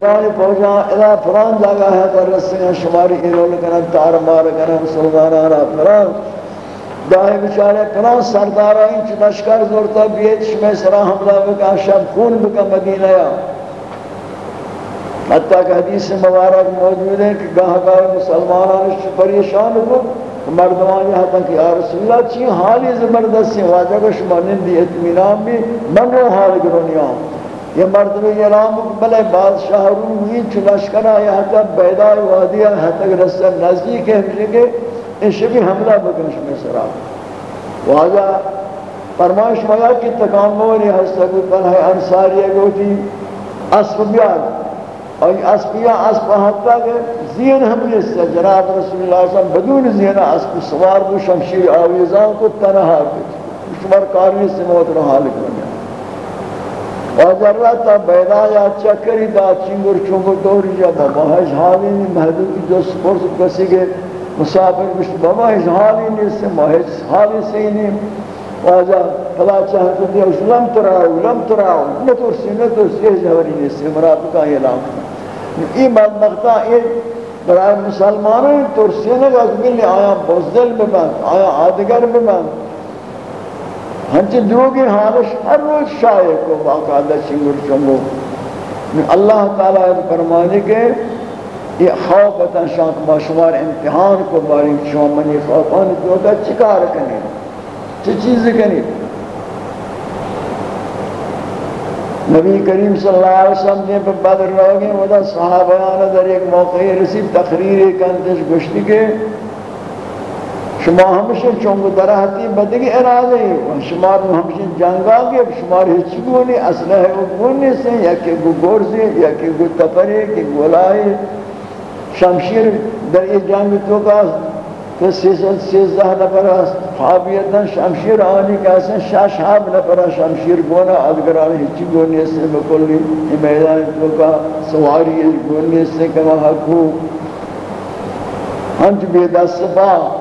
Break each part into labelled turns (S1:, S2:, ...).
S1: پانی پہنچا، ادا فران جاگا ہے در رسیاں شماری ایرول کنن تار مار کنن مسلمانانا فران دائیں بچارے فران سردارا این چو لشکر زورتا بیت شمی سرا حملہ بکا، شب خون بکا مدینہ یا حتیٰ کہ حدیث مبارک موجود ہے کہ گاہ گاہ مسلمانان پریشان کو مردمان یہاں تک یا رسول اللہ، چی حالی زبردستی، واجہ کو شما نندی اتمینام بھی، من رو حال گرونیام یہ مرد یہ بلے بادشاہ روحی چلشکرہ یہاں تک بیدائی وادیہ یہاں تک رسل نزدیک ہے ہمشہ کے ان شبی حملہ بکنش میں سرا۔ واجہ فرمائش مایا کی تکامل یہ ہستا کوئی انساری گوٹی اسب بیار اور اسبیاں اسب حتی کہ زین حملے سے جناب رسول اللہ صلی اللہ علیہ وسلم بدون زین اسب سوار بو شمشیر آویزان کو تنہا کچھ شمار کاری سے موت رہا لکھنے واجرہ تا بیدا یا چکری دا چنگر چنگر دوری جا بابا ہے حالی نہیں محدود جو سپورس کسی کے مسافر بشت بابا ہے حالی نہیں سے محج حالی سے نہیں واجہ فلا چاہتا دیا اس لم تراؤ لم تراؤ نتور سی نتور سی جوری نہیں سے مراد کا اعلان یہ بدبختہ یہ برای مسلمانوں ترسی نگا کہ آیا بزدل ببند، آیا آدگر ببند. ہنچہ دروگی حالش ہر روز شائع کو باقاعدہ چنگر چنگو اللہ تعالیٰ فرمانے کے یہ خوف خوفتا شاک باشمار امتحان کو باری شما منی خوفانی تو دا چکار کنی چی چیز کنی نبی کریم صلی اللہ علیہ وسلم نے پر بدر روگی ودا صحابیان در ایک موقعی رسید تقریر کندش گشتی کے۔ شما ہمشہ چونگ درہتی بدگی ارادے ہیں شما ہمشہ جنگا گے شما ہیچ گونی اسلحہ و گونی سے، یا کہ گو گورزی یا کہ گو تپری کہ گولائی شمشیر در یہ جنگ تو کا کہ سیزن سیزدہ نفر نفرہ خوابیتاً شمشیر آنی کہاسن شاش حاب نفرہ شمشیر گونا ادگران ہیچ گونی سے بکلی میدان تو کا سواری، گونی سے کما حقو ہنچ بے دست با۔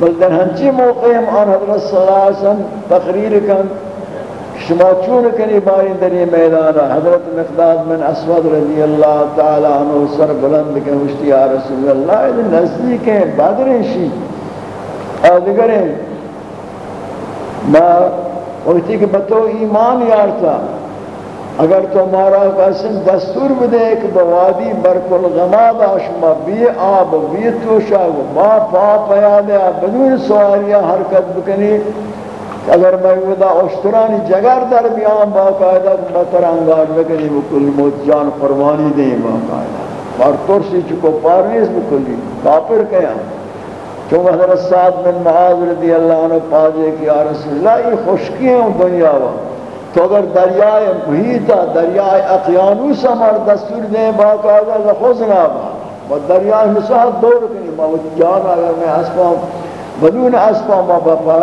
S1: بل در ہنچی موقع ہم آن حضرت صلی اللہ علیہ وسلم تقریر کن، شما چون کنی باری در یہ میدان، حضرت مقداد من اسود رضی اللہ تعالی عنہ سر بلند کن وشتی یا رسول اللہ یہ نزدیک ہیں بدرین شی آدگریں ما، وقتی کہ بتو ایمان یارتا اگر تو مارا قسم دستور بدے ایک بوادی برکل غماد آشما بی آب بی توشا ما پا پیادے بدون سواریہ حرکت بکنی، اگر میں ودا اشترانی جگر در بیان باقاعدہ بطر انگار بکنی بکل موت جان قربانی دیں باقاعدہ اور ترسی چکو پارنیز بکلی کافر کیا چون حضرت سعید بن معاذ رضی اللہ عنہ پاجے کی یا رسول اللہ، یہ خشکی ہیں دنیا وہاں۔ تو اگر دریائے محیطہ دریائے اقیانوس ہمار دستور دیں باقاعدہ لخوزنا با و دریائے مساحت دور کنی ما وہ جان اگر میں اسپام بدون اسپام ما بپا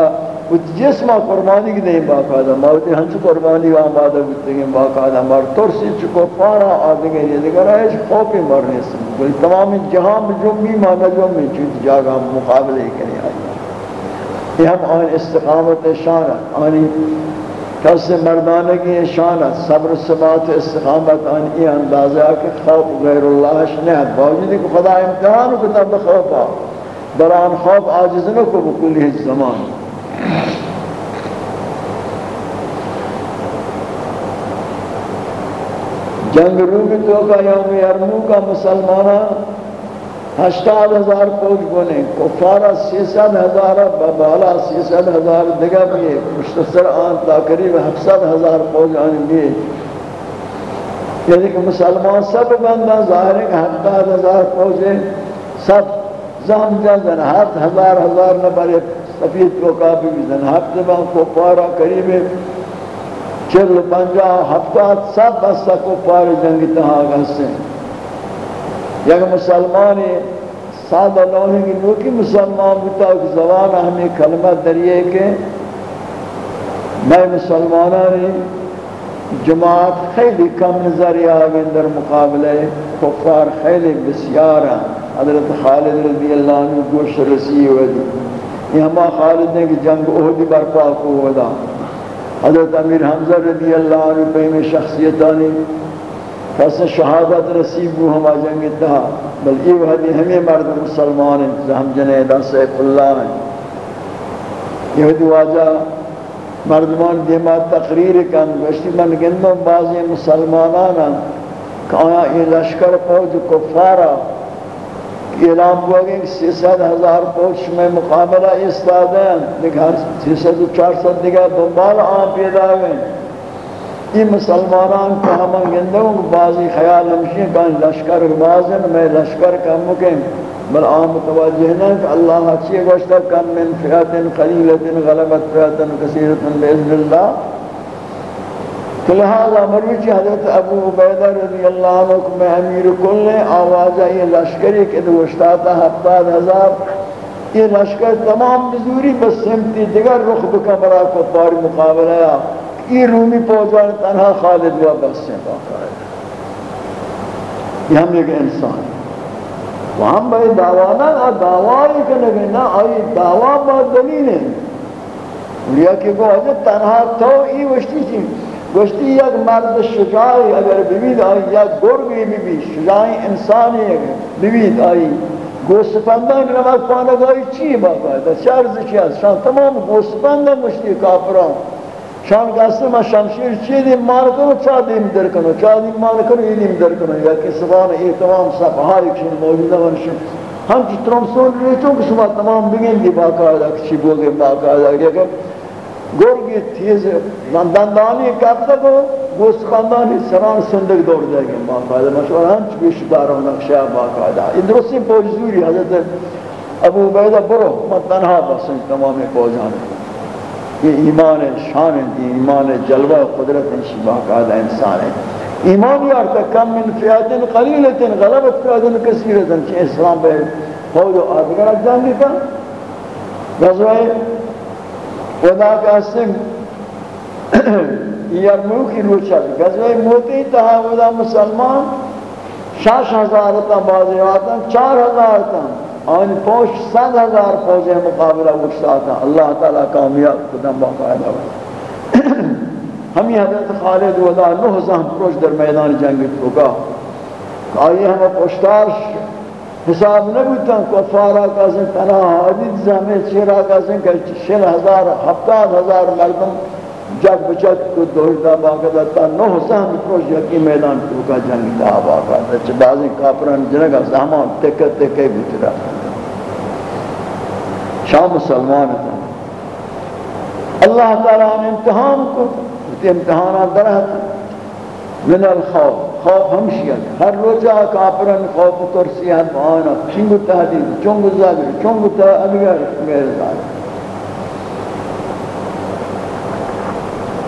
S1: وہ جسمہ قربانی کی دیں باقاعدہ ما وہ ہنچ قربانی آمادہ بکتے ہیں باقاعدہ مار ترسی چکو پارا آدھگے یہ دیگر ہے خوفی مرنے سے کوئی تمام جہاں جنبی ما نجوم میں چوت جاگا مقابلے کریں آئی یہ ہم آن استقامت شان آنی کس مردانہ کی شان صبر، ثبات، استقامت ان یہ اندازہ کہ خوف غیر اللہ شنہت باوجود کہ خدا امتحان کو تب خوف بران خوف عاجز نہ کو بکل زمان۔ جنگ روم تو کا یوم یرمو کا مسلمانہ۔ ہشتاد ہزار فوج بنے کفارہ سیسد ہزار بالا سیسد ہزار دگا بھی مشتصر آن تا قریب ہفتاد ہزار فوج آن بھی. یعنی کہ مسلمان سب بندہ ظاہر ہے کہ ہفتاد ہزار فوج سب زم جن ہفت ہزار ہزار نبر سفید کو کافی بھی، زن ہفت بان کفارہ قریب چل پنجا ہفتاد سب بسا کفار جنگ تہا گھسے ہیں. یک مسلمانی سادہ لونے کی نوکی مسلمان بتا کہ زبان ہمیں کلمہ دریئے کے میں مسلمانانی جماعت خیلی کم نظری آگے در مقابلے کفار خیلی بسیار ہیں۔ حضرت خالد رضی اللہ عنہ گوش رسی ہوئے دی۔ یہ ہما خالد نے کہ جنگ اہدی برپا کو ہوا دا حضرت امیر حمزہ رضی اللہ عنہ پہمی شخصیتانی پس شہادت رسیب ہو ہما جنگ تہا بل یہ حدی ہمیں مرد مسلمان ہیں ہم جنیدہ سیف اللہ ہیں۔ یہ حدی واجہ مردمان دیما تقریر کن، گوشتی من گندم بعضی مسلمانانا کہ آیا یہ لشکر پوج کفارا اعلام ہوا کہ سی سات ہزار پوچھ میں مقابلہ استاد ہیں، لیکن سی سات چار سات دیگا دنبال آن پیدا ہوئے یہ مسلمانان کو ہم گندوں بعضی خیال ہمشی کہ لشکر بازن میں لشکر کا مکم بل عام متوجہ نہ کہ اللہ اچھی گوشتا کم من فیات قلیلت غلبت فیات کثیرت بإذن اللہ۔ تو لہذا مروچی حضرت ابو عبیدہ رضی اللہ عنہ کو میں امیر کل نے آوازہ یہ لشکری کہ دوشتاتا ہفتاد ہزار۔ یہ لشکر تمام بزوری بس سمتی دیگر رخ بکمرہ کو پاری مقابلہ۔ یہ رومی پہنچوانے تنہا خالد سے باقاعدہ یہ ہم ایک انسان. ہے وہاں بھائی دعوانا دعوائی کنگے نا آئی دعوا با دلیل ہے لیا کہ وہ حضرت تنہا تو ای وشتی چی وشتی یک مرد شجاعی اگر ببید آئی یک گرگی ببید. شجاعی انسانی اگر ببید آئی گوسفندان نمک پانگائی چی باقا ہے چرز چی هست شان تمام گوسفندان مشتی کافران. شان گاسته ما شمشیر چی دیم مال کنو چا دیم در کنو چا دیم مال کنو ای دیم در کنو یا که سبان ای تمام صفحه کشن موجوده ونشن ہم کی ترمسون ریچوں کہ شما تمام بگن دی باقاعدہ کچی بولے باقاعدہ کہ گرگی تیز دندانی کبتا کو گوست خاندانی سران سندگ دور جائے گے باقاعدہ مشور ہم چکی یہ ایمان شان ہے ایمان جلوہ قدرت شبہ قادہ انسان ہے۔ ایمان یار تک کم من فیادن قلیلتن غلبت فیادن کثیرتن چی اسلام بے فوج و آدگر جانگی کا غزوہ خدا کا سنگ یرمو کی روچہ غزوہ موتی تہا ودا مسلمان شاش ہزار تا بازی آتا، چار ہزارتا آن پوش صد ہزار فوج مقابلہ اٹھتا تھا۔ اللہ تعالیٰ کامیاب قدم باقاعدہ ہوئی ہم یہ حضرت خالد ودا نو زہم پروش در میدان جنگ چکا آئیے ہم پوشتار حساب نبوتا کفارا کازن، تنہا حدید زہمی چیرا کازن کہ شل ہزار، ہفتاد ہزار مردم جگ بچت کو دوشتا باقاعدہ تا نو زہم پروش یکی میدان چکا جنگ تا باقاعدہ چھ بعضی کافران جنگا زہمان تکہ تکہ بچرا شام مسلمان تھا۔ اللہ تعالیٰ نے امتحان کو امتحانات درہت من الخوف، خوف ہمشیت ہر روچہ کافرن خوف ترسیت آنا چنگو تحدید چنگو زاگر چنگو تحدید میرے زاگر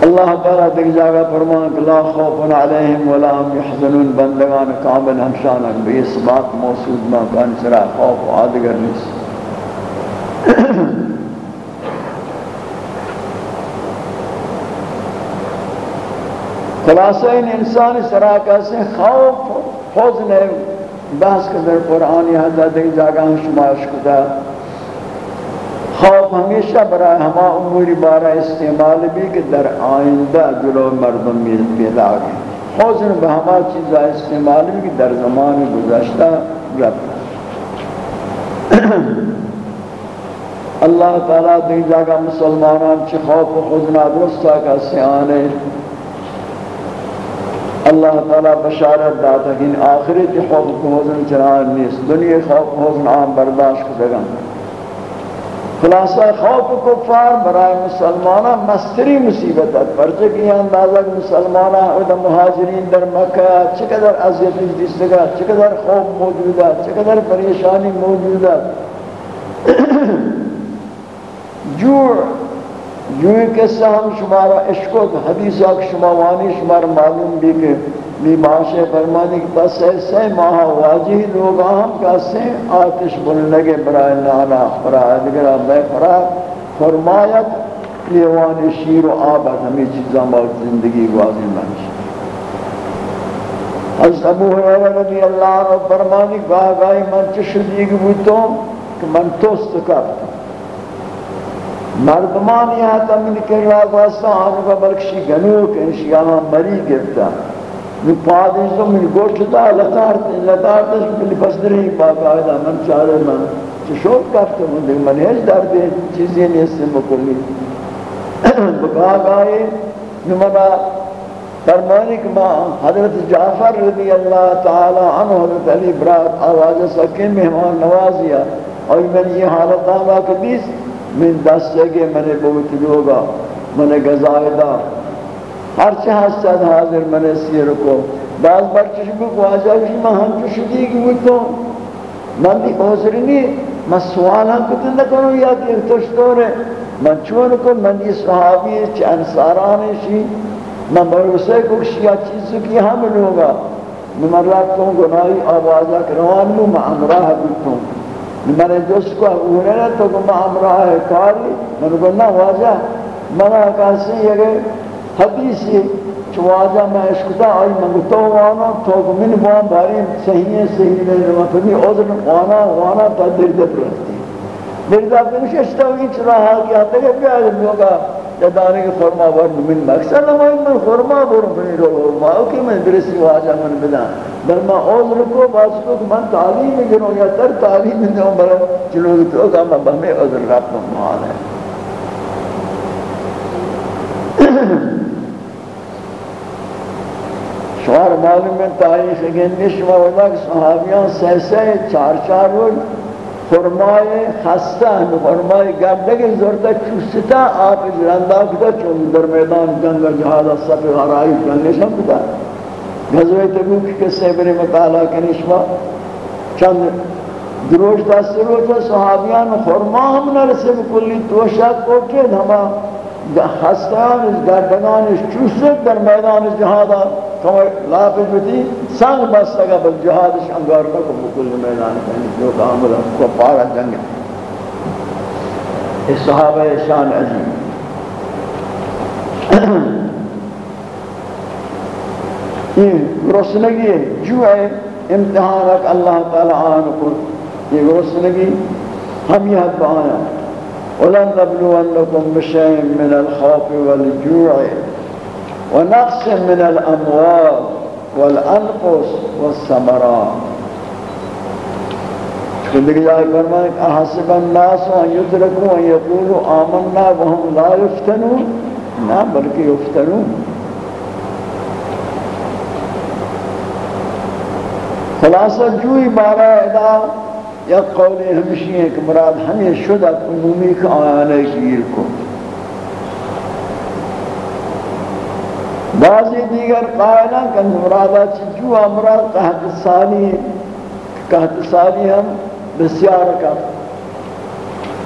S1: اللہ تعالیٰ دیکھ جاگا فرمان کہ لا خوف علیہم ولا ہم یحزنون، بندگان کامل ہمشانک بھی اس بات موصود میں کان سرا خوف و آدگر نیست۔ خلاصہ ان انسان سراکہ سے خوف حزن ہے بحث کے در قرآن یہاں دیکھ جاگہ ہم شماش کتا خوف ہمیشہ برای ہما اموری بارہ استعمال بھی کہ در آئندہ جلو مردم پیدا گئے حزن بہما چیزہ استعمال بھی کہ در زمان گزشتہ رب اللہ تعالیٰ دی جاگا مسلمانان چی خوف و خزنا درستا کا سیانے اللہ تعالیٰ بشارت داتا کہ ان آخرت خوف و حزن چنان نیست۔ دنیا خوف و حزن عام برداشت کردگا خلاصہ خوف و کفار برای مسلمانہ مستری مصیبت ہے۔ پرچہ کی اندازہ کہ مسلمانہ اور مہاجرین در مکہ چقدر عذیت دیستگا چقدر خوف موجود ہے چقدر پریشانی موجود ہے۔ جوع جوع قصہ ہم شمارا، عشق و حدیث آکھ شما وانی شمار معلوم بھی کہ بھی معاشے فرمانی کہ بس ایسے ماہ واجی لوگ ہم کہتے آتش بن لگے برای نانا برای دگرہ بے فرا فرمایت، لیوان شیر و آبت ہمیں چیزاں بہت زندگی واضح منش حضرت ابو حیرہ رضی اللہ عنہ فرمانی گاہ گاہی من چشدیگ بوتوں، کہ من توست کرتا مردمان یہاں تمہیں کر رہا واسطہ آنو کا بلکشی گنو کہ انشی مری گرتا. من پادیزوں من گوشت دا لطارت لطارتش بلی بسدرہی باقاعدہ من چارے من. چشوت کرتے ہوں دیکھ من ہیچ درد چیزیں نہیں اس سے مکلی بقاق آئے نمنا فرمانی کہ ماں حضرت جعفر رضی اللہ تعالی عنہ، حضرت علی برات، آواز سکین مہمان نوازیا اور من یہ حالت آما کہ بیس من دس جگہ من بوت لوگا من گزائدہ ہر چہ حسد حاضر من سیر کو بعض بار چشم کو آجا کہ میں ہم چشدی کی ہوئی تو من بھی حضر نہیں میں سوال ہم کتن نہ کروں یا کہ تشتور ہے من چون کو من یہ صحابی چھ انساران شی۔ من بروسے کو شیا چیز کی ہم لوگا۔ میں مرات تو گناہی آوازہ کروان لوں میں امراہ بیتوں من دوست کو اونے نے تو میں امراہ کاری من کو نہ واجہ منا کاسی یہ حدیثی چواجہ میں اشکتا آئی تو وانا، تو من وان باری صحیح ہے، صحیح نہیں میں پھر اوزن وانا وانا تا دل دب رہتی دل دب مش اشتاوی چرا حال کیا تے کہ علم کے فرما ورد من مقصد نمائی من فرما برم فنی رو فرما اوکی من درسی واجہ من بدا بل ما عذر کو باز کو من تعلیم گنو یا تر تعلیم دوں برا چلو تو کہ میں بہمیں عذر رب مہان ہے۔ شوار معلوم ہے، تاریخ گندش مولا کہ صحابیان سہ سہ چار چار روز خرمای و خرمای گردگی زرده چوستا آب جرنده کده چون در میدان جنگ و جهاد صفی غرائی جنگ نشان کده غزوه تبوک کسی بری مطالعه کنیش با چند دروش دست روز صحابیان خرما هم نرسه بکلی توشت اوکید همه خستانش گردگانش چوسته در میدان جهاد کما لافظ بتی سنگ بستگا بل جهادش انگار نکو بکل میدان کنی جو کامل کو پارا جنگ اس صحابہ شان عظیم یہ رسنگی جو ہے امتحانک اللہ تعالی آن کو یہ رسنگی ہم یہ حد بآیا ولنبلونكم بشيء من الخوف والجوع ونقص من الأموال والأنفس والثمرات. زندگی جائے فرمائے کہ أحسب الناس أن یترکوا أن یقولوا آمنا وهم لا یفتنون نہ بلکہ یفتنون خلاصہ جوئی بارہ ادا یا قول ہمشی ہے کہ مراد ہمیں شدہ عمومی کا آیانے گیر کو بعضی دیگر قائلہ کہ مرادہ چجو امراد قہت سالی قہت سالی ہم بسیار کا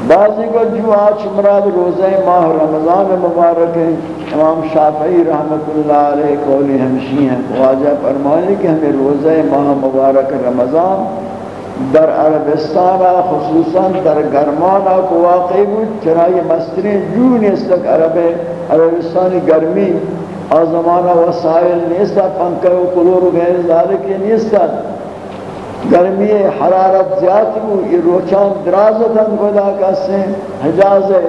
S1: بعضی کو جو آج مراد روزہ ماہ رمضان مبارک ہے امام شافعی رحمت اللہ علیہ قولی ہمشی ہیں خواجہ فرمانے کہ ہمیں روزہ ماہ مبارک رمضان در عربستان خصوصا در گرمانا کو واقع بود چرا یہ مستری جو نیست تک عرب عربستانی گرمی آزمانا وسائل نیست پنکہ و کلور و غیر ذالک نیست گرمی حرارت زیادی بود یہ روچان درازتاً خدا کسے حجاز ہے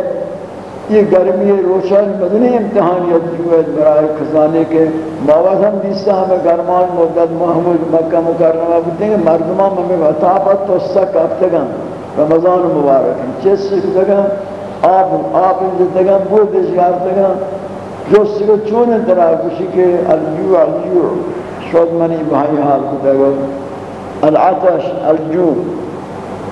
S1: یہ گرمی روشن مدنی امتحانیت جوید برای خزانے کے باوت ہم دیستا ہمیں گرمان مدد محمود مکہ مکرمہ بودتے ہیں۔ مردمان ہمیں وطابت تو سک افتگاں رمضان مبارک، چیز سکتگاں آپ آپ انجتگاں بود اشیارتگاں جو سکو چون انترا کشی کے الجوع. الجوع شود منی بھائی حال کو کتگا العطش، الجوع.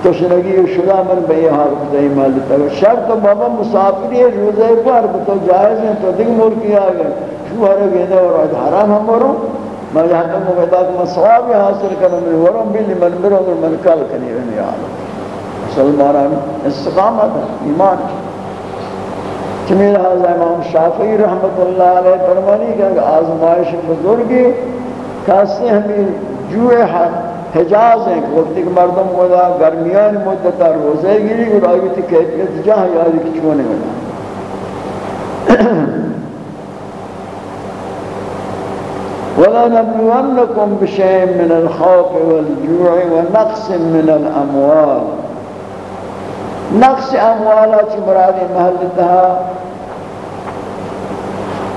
S1: تشنگی شدا من بے حال خدای مالتا ہے شرط بابا مسافری ہے روزے پر تو جائز ہے تو دیکھ ملکی آگئے شوہر گیدہ اور آج حرام ہم وروں میں یہاں تک مبیدہ کہ میں ثوابی حاصل کروں میں وروں بھی من بروں من کل کنی رہنے آلہ مسلمان استقامت، ایمان. چمیل حضر امام شافعی رحمت اللہ علیہ فرمانی کہ آزمائش بزرگی کہتے ہمیں جوئے حجاز ہیں وقت کہ مردم خدا گرمیان مدتا روزے گیری اور آئیتی کیفیت جہاں یادی کی چونے ملا وَلَنَبْلُوَنَّكُمْ بِشَيْءٍ مِّنَ الْخَوْفِ وَالْجُوعِ وَنَقْصٍ مِّنَ الْأَمْوَالِ نقص اموالا چی مرادی محل تہا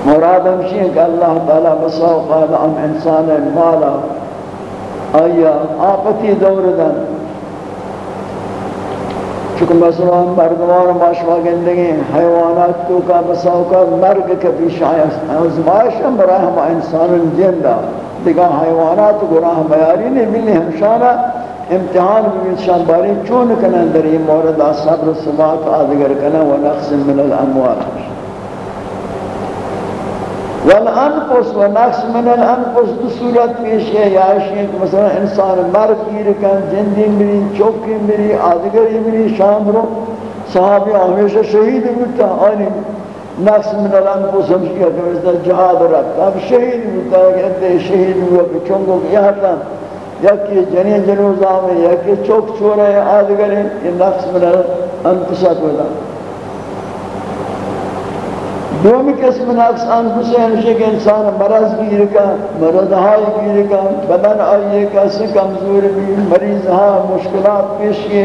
S1: مراد ہمشی ہے کہ اللہ تعالیٰ بساوقات ام انسان مالا، آیا آپتی دور دن۔ چکہ مثلا مردمان ماشوا گندگی، حیوانات تو کا بساوقات مرگ کبھی شاید ازمائش ہم برای ہم انسان جندہ۔ دیگا حیوانات گناہ بیاری نہیں، ملی ہمشانہ امتحان بھی شان باری چون کنن در این مورد صبر ثبات آدگر کنن و نقص من الاموال والانفس و نقص من الانفس دو صورت پیش ہے یا کہ مثلا انسان مر گیر کن جندی مری چوکی مری آدگری مری شام رو صحابی ہمیشہ شہید ہوتا آنی نقص من الانفس ہمشی کہ مثلا جہاد رکھتا اب شہید ہوتا ہے شہید ہوا کہ چونگو یہاں یکی جنی جنوزا میں یکی چوک چورے آدگر یہ نفس من انفسا کودا دومی قسم نفس انفسا ہمشہ کہ انسان مرض گیر کا مرض ہائی گیر کا بدن آئیے کیسے کمزور بھی مریض ہاں مشکلات پیش کی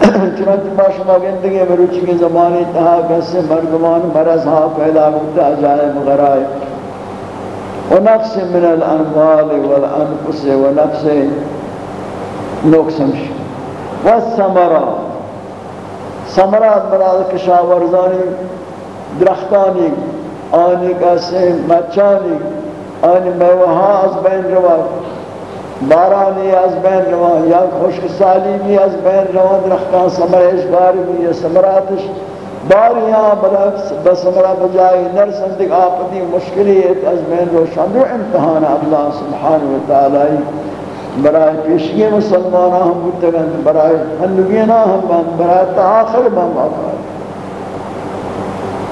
S1: چنانچہ باشما گندگی مروچی کے زمانے تہا کیسے مردمان مرض ہاں پیدا ہوتا جائے مغرائے ونقص من الأنوال والأنفس ونقص نقص والثمرات ثمرات مراد کشاورزانی درختانی آنی کسی مچانی آنی میوہا از بین روا بارانی از بین روا یا خشک سالی از بین روا درختان ثمرش باری بھی ثمراتش باریاں برعکس بسمرہ بجائے نرسن دیکھ آپتی مشکلی ہے از میں روشن رو امتحان اللہ سبحانہ وتعالی برای پیشگی مسلمانہ ہم بودتگن برای ہنگینہ ہم بند برای تآخر بند آقا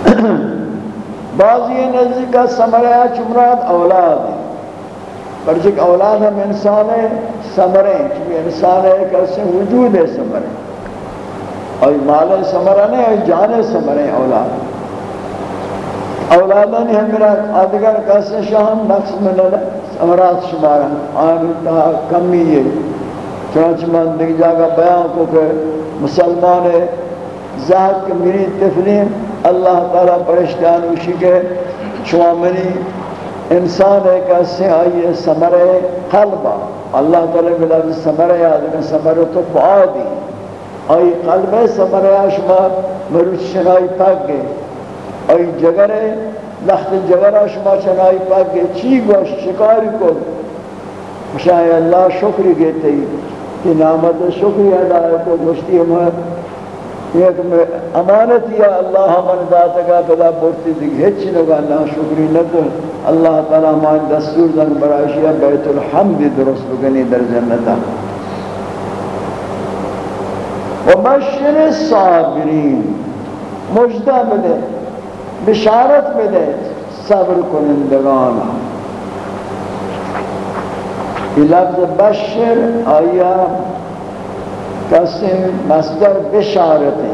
S1: بعضی نزدیک کا سمرہ چمرات اولاد پرچک اولاد ہم انسان ہے سمرے چونکہ انسان ہے کہ وجود ہے سمرے۔ اور مال سمرہ نہیں اور جان سمرہ اولاد۔ اولادان ہم میرا آدگر کیسے شاہم نقص میں لڑا سمرات شمارا آنی تا کمی ہے۔ چنانچہ من دیکھ جاگا بیان کو کہ مسلمان زہد کے میری تفلیم، اللہ تعالیٰ پرشتیان اوشی کے چوامنی انسان ہے کیسے آئیے سمرہ قلبہ اللہ تعالیٰ بلا سمرہ آدگر سمرہ تو بعادی آئی قلب سمریا شما مروچ شنائی پاک گئے۔ آئی جگر لخت جگر شما شنائی پاک گئے۔ چی گوش شکاری کو مشاہی اللہ شکری گئتے ہی کہ نعمت شکری ادا کو گوشتی ہمیں ایک امانت یا اللہ من داتا کا پدا بورتی دیکھ ہچ نگا اللہ شکری نکو اللہ تعالی ہمیں دستور دن برائشی بیت الحمد درست بگنی در جنتا وبشر الصابرین مجدہ بدے بشارت بدے صبر کنندگانا یہ لفظ بشر آیا قسم مصدر بشارت ہے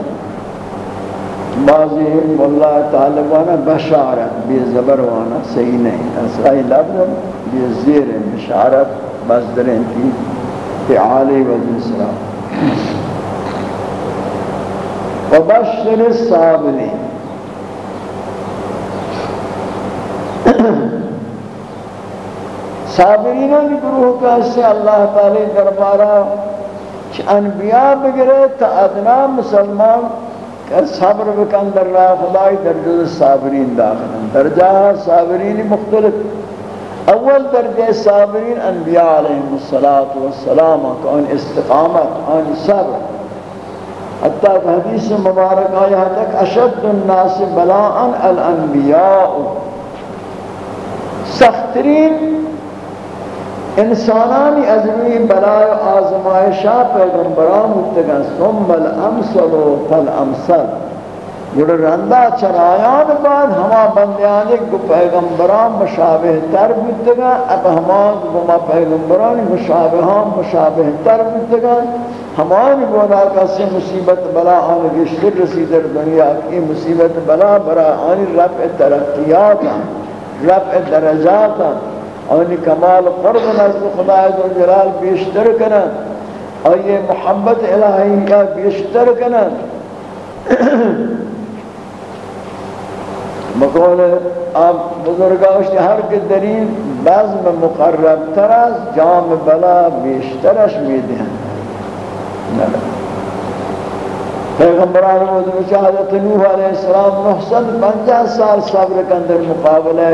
S1: بعضی اللہ تعالی وانا بشارت، بی زبر وانا صحیح نہیں اصلاحی لفظ بی زیر بشارت، مصدر انتی تعالی و جنسرہ وبشر الصابرين صابرین کی گروہ کا سے اللہ تعالی دربارہ انبیاء بگرے تا ادنا مسلمان کہ صبر بکن در راہ خدای درجہ صابرین داخل درجہ صابرین مختلف اول درجہ صابرین انبیاء علیہ السلام ان استقامت ان صبر حتی حدیث مبارک آیا تک اشد الناس بلاء الانبیاء سخترین انسانانی ازمی بلاء آزمائشہ پیغمبران متگن ثم الامثل فالامثل گوڑ رندہ چرایان بعد ہما بندیانی کو پیغمبران مشابہ تر بودتگا اب ہما گما پیغمبران مشابہان مشابہ تر بودتگا ہمان گونا کسی مصیبت بلا آن گشتر رسی در دنیا کی مصیبت بلا برا آنی رفع ترقیات رفع درجات آنی کمال قرب نزد خدا جلال بیشتر کنن آئی محبت الہی بیشتر کنن بقول آپ بزرگاوشتی ہر کے درین بزم مقرب ترز جام بلا بیشترش ہیں پیغمبران موضوع حضرت نوح علیہ السلام محسن پنجہ سال صبر کے اندر مقابلہ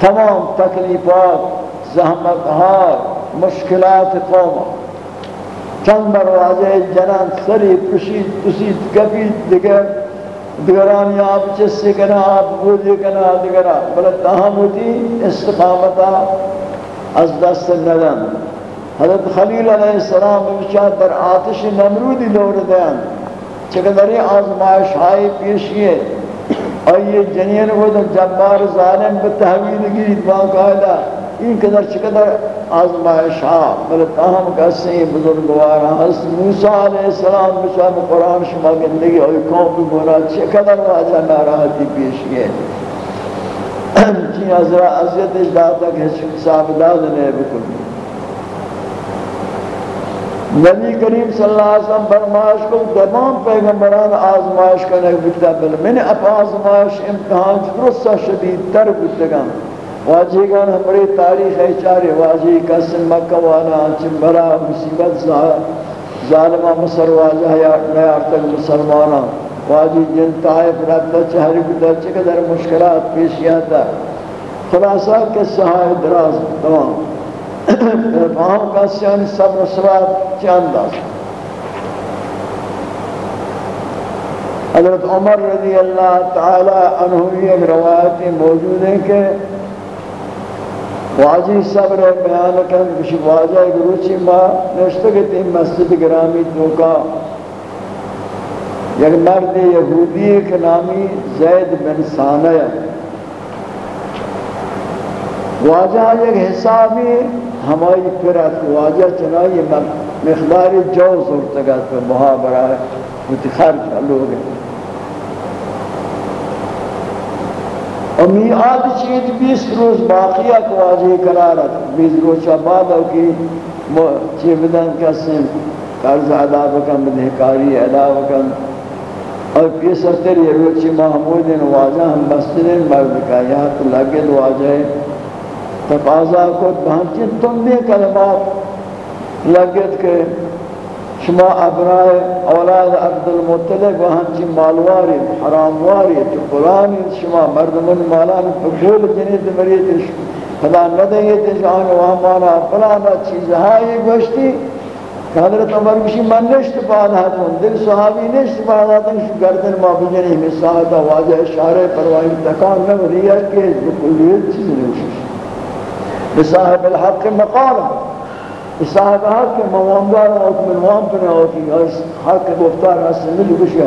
S1: تمام تکلیفات زحمتہار مشکلات قوم۔ چند بروازے جنان سری پشید پشید کبید دیگر۔ دیگران آپ چس کنا آپ بوجھے کنا دیگرا بلد تاہم ہوتی، استقامتا از دست ندن حضرت خلیل علیہ السلام بچات در آتش نمرودی دور دیان چقدر یہ آزمائش ہائی پیشیے اور یہ جنین وہ در جبار ظالم بتحویل گیرید باقاعدہ این قدر چقدر آزمائش ها بل تاہم کسی بزرگوارا حضرت موسیٰ علیہ السلام بچار قرآن شما گندگی اور قوم بھی چقدر واجہ ناراحتی پیش گئے جی حضرت عزیت اجداتا کہ حساب داد نے بکل۔ نبی کریم صلی اللہ علیہ وسلم برمائش کو تمام پیغمبران آزمائش کرنے بکتا بل میں نے اپ آزمائش امتحان درست شدید تر بکتگا واجی گان ہماری تاریخ چارے واجی کسن مکہ وانا چن بلا مصیبت ظالمہ مصر واجہ یا نیا تک مسلمانا واجی جن طائف رکھتا چہری کتا چقدر مشکلات پیش آتا خلاصہ کے سہائے دراز تمام۔ فہم کا سیان سب نصرات چاند آسا حضرت عمر رضی اللہ تعالی عنہ ایک روایت موجود ہے کہ واجی صبر بیان کن کشی واجہ گروچی ما نشتگتی مسجد گرامی توکا یک مرد یہودی کے نامی زید بن سانہ واجہ یک حسابی، ہمائی پرات واجہ چنائی مقدار جو زورتگت پر محابرہ متخرج لوگ ہیں اور میعاد چیز بیس روز باقیہ کو واجہ قرارت، بیس روز بعد ہو کی چی بدن کسیم، قرض ادا بکن بدہکاری ادا بکن۔ اور پیسر تر یہ روچی محمود واجہ ہم مسجدین مرد کا یہاں تو لگے دو واجہ تقاضا کو بہنچی تم بھی کلمات لگت کے شما ابرائے اولاد عبد المطلب وہاں مالواری، حرامواری تو قرآنی شما مردمون مالان بول جنید مرید خدا ندیں ندہیے تشان وہاں مانا فلانا چیزہائی گوشتی کہ حضرت عمر کشی من نشت پادا کن دل صحابی نشت پادا کن گردن ما بجنی مساعدہ واضح اشارے پروائی تکان نم ریا کہ بکلیت چیز نوشش بصاحب الحق مقالا صاحب حق کے مواندار اور منوان پر ہوتی ہے حق گفتار حسن ملی کچھ ہے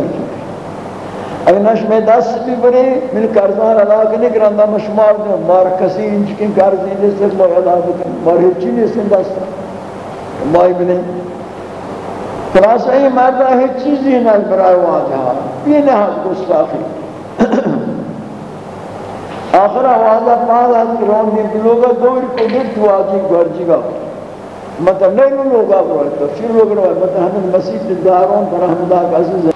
S1: اگر نش میں دس بھی بری من کرزان ادا کرنے گرندہ مشمار دیں مار کسی انچکن کرزی دے سے مار ادا بکن مار ہچی نہیں سن دستا مائی بنے خلاص ای مردہ ہے چیزی نہ برائے واجہا یہ نہاز گستاخی۔ آخر آوازہ پاس آج رون دی لوگا دوری کو در ہوا آجی گرجی گا مطلب نہیں لوگا آپ رہے تو پھر لوگ رہے مطلب ہمیں مسیح داروں پر احمدہ کا عزیز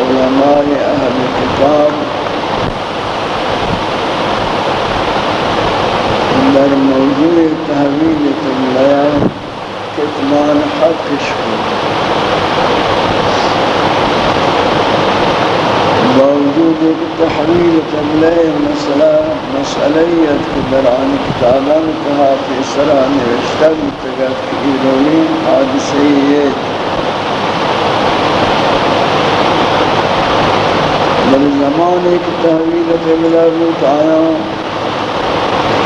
S1: علماء أهل الكتاب. در موضوع تحویل تنبیان کتمان حق بود موجود تحویل تنبیه مسئله مسئلیت که در آن کتابان تها فیصلہ نوشتہ متگر کی ایرونی حادثه بل زمان ایک تحویل قبلہ روت آیا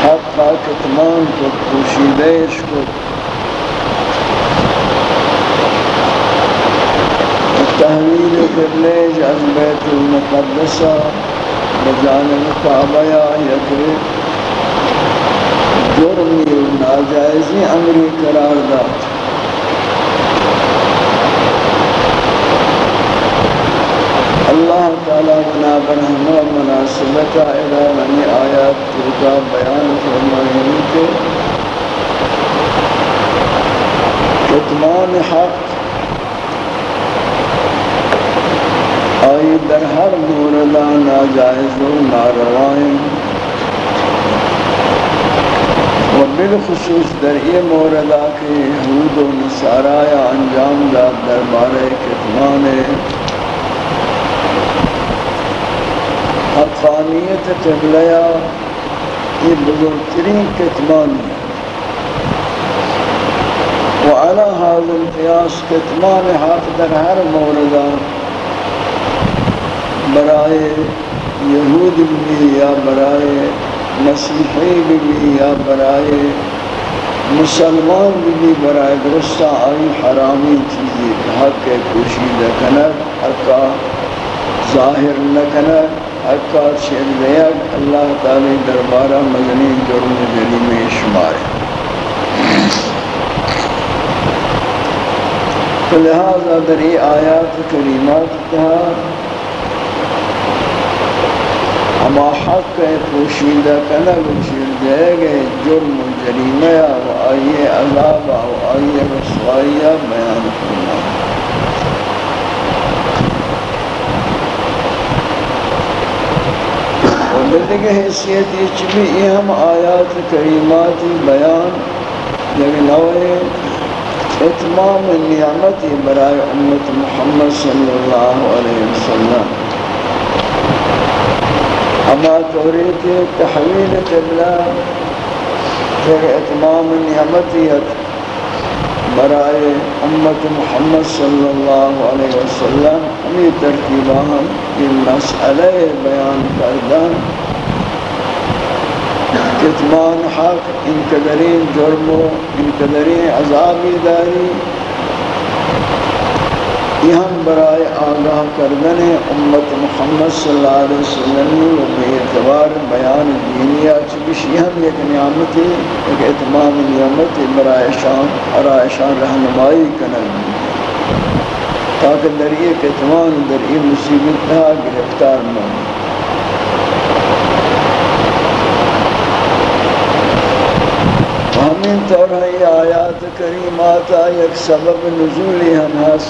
S1: حق کا کتمان کو پوشیدش کو۔ تحویل قبلہ از بیت المقدسہ بجانب کعبہ یکر۔ جرمی و ناجائزی امری قرار داد۔ اللہ تعالی بنا برہمہ مناسبتا الہ منی آیات ترکا بیان فرمائنی کے کتمان حق آئی در ہر موردہ ناجائز و ناروائیں و بالخصوص در یہ موردہ کے حود و نصارہ انجام داد دربار کتمان حقانیت قبلیہ یہ بزرگترین کتمانی وعلى هذا القياس كتمان حق در ہر موردہ برائے یہود بھی یا برائے مسیحی بھی یا برائے مسلمان بھی برائے درستہ آئی حرامی چیزی حق پوشیدہ کنر حقا ظاہر نکنر حقا شیر دیگ اللہ تعالی دربارہ مدنی جرم جلی میں شمار لہذا در ای آیات کریمات کہا ہما حق پوشیدہ کنا گچھر دے گئے۔ جرم و جریمہ و آئیے عذاب و آئیے رسوائیہ بیان کرنا و بلدگہ حیثیت یہ چبی یہ ہم آیات کریماتی بیان نوے اتمام نعمتی برائے امت محمد صلی اللہ علیہ وسلم. اما توریت تحویل قبلہ پھر اتمام نعمتیت برائے امت محمد صلی اللہ علیہ وسلم ہمیں ترکیبہ ہم یہ مسئلہ بیان کردن۔ کتمان حق، ان جرم و ان عذابی داری۔ یہ ہم برائے آگاہ کردن امت محمد صلی اللہ علیہ وسلم و بے اعتبار بیان دینیا چبش یہ ہم ایک نعمت ہے، ایک اتمام نعمت برائے شان برائے شان رہنمائی کنن تاکہ در ایک اتمام در ایک مصیبت تھا گرفتار نہ ہمیں طور ہے آیات کریمات ایک سبب نزولی ہم ہس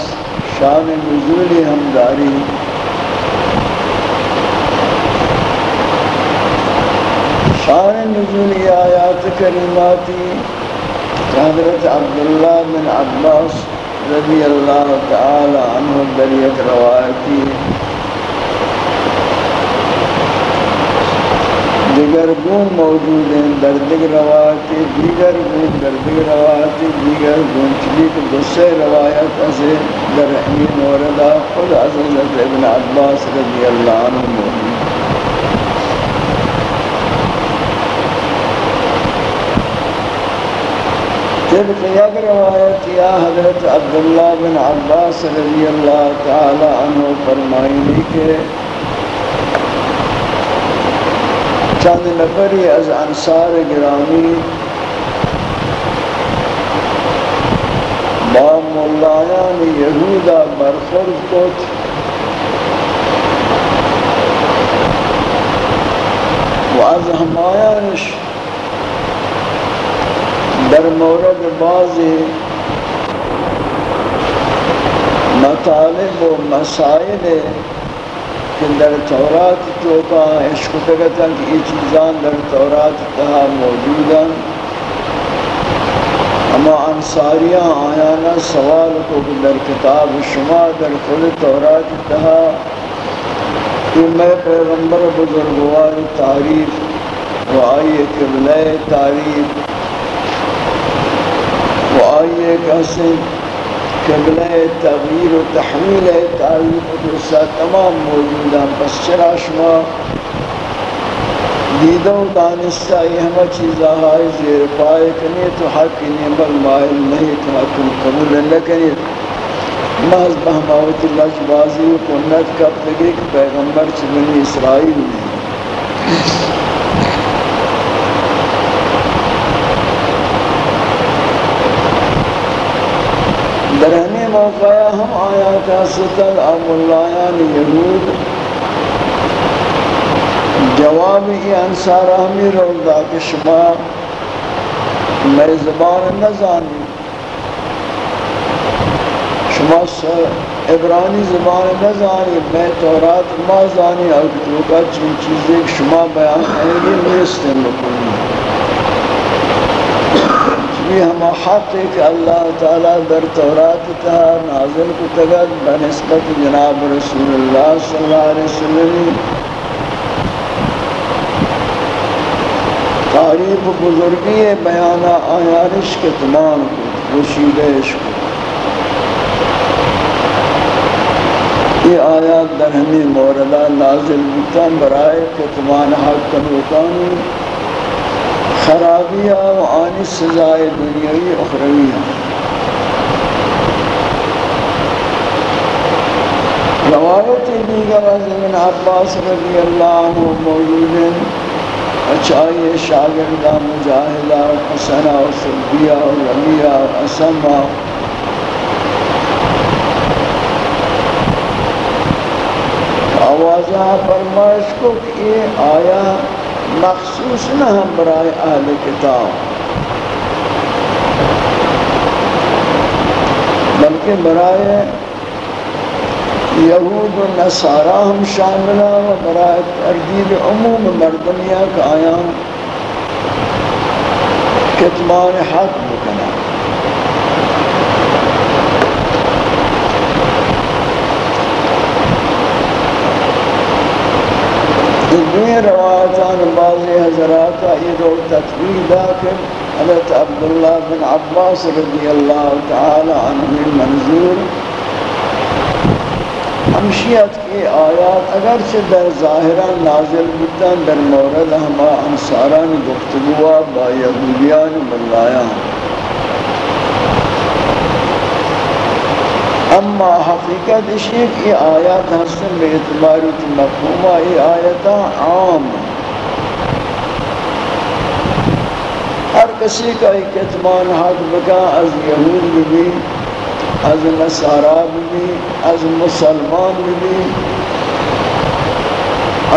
S1: شان نزولی ہم داری شان نزولی آیات کریماتی حضرت عبداللہ بن عباس رضی اللہ تعالی عنہ دریت روایتی. دیگر گون موجود ہیں در دیگر روایتی دیگر گون در دیگر روایتی دیگر گون چلیک دوسرے روایت اسے در امین موردہ خود حضرت ابن عباس رضی اللہ عنہ موجود طبق یک روایت یا حضرت عبداللہ بن عباس رضی اللہ تعالی عنہ فرمائنی کے چند نفری از انصار گرامی با مولایان یهودا برخورد کت و از همایانش در مورد بعضی مطالب و مسائل کہ در تورات چوکا عشق تگتا کہ یہ چیزان در تورات تہا موجودا اما انصاریاں آیانا سوال کو در کتاب شما در خود تورات تہا کہ میں پیغمبر بزرگوار تعریف و آئیے قبلہ تعریف و آئیے کسی قبلہ تغییر و تحمیل تعریف و درسہ تمام موجود ہیں۔ بس چرا شما دیدہ و دانستہ یہ ہمیں چیزہ آئی زیر پائے کنی تو حق نعمل مائل نہیں تو حکم قبول نہ کنی محض بہماوت اللہ جبازی و کنت کب تگی کہ پیغمبر چبنی اسرائیل میں۔ درہنی موقع ہم آیا کا ستر اب اللہیان یہود جواب ای انسار ہمی رو دا کہ شما میں زبان نزانی شما عبرانی زبان نزانی میں تورات ما زانی۔ اور کتوکا چین چیزیں شما بیان کریں گے نیستن لکنی یہ ہم حق ہے کہ اللہ تعالیٰ در تورات تا نازل کو تگد بنسبت جناب رسول اللہ صلی اللہ علیہ وسلم تعریف بزرگی بیانہ آیارش کے تمام کو رشید عشق یہ آیات در ہمیں موردہ نازل بکتن برائے کہ تمام حق کنوکانی خرابیہ و آنی سزائے دنیای اخرویہ۔ روایت دیگر از ابن عباس رضی اللہ عنہ موجود ہیں۔ اچھائی شاگردہ مجاہدہ و حسنہ و سبیہ و رمیہ و اسمہ۔ آوازہ فرمائش کو کہ یہ آیا مخصوص نہ ہم برائے اہل کتاب بلکہ برائے یہود و نصارہ ہم شاملہ و برائے تردید عموم مردمیہ کا آیا کتمان حق بکنا دوی روایتان بعضی حضرات یہ رو تطبیق داخل حضرت عبداللہ بن عباس رضی اللہ تعالی عنہ منظور ہمشیت کی آیات اگرچہ در ظاہرہ نازل بودن، در مورد ہما انصاران گفتگوہ با یہودیان بلایان اما حقیقت اشی کہ آیات حسن بے اعتباری کی مفہومہ ای آیتا عام ہر کسی کا ایک اتمان حق بکا از یہود بھی از نصارہ بھی از مسلمان بھی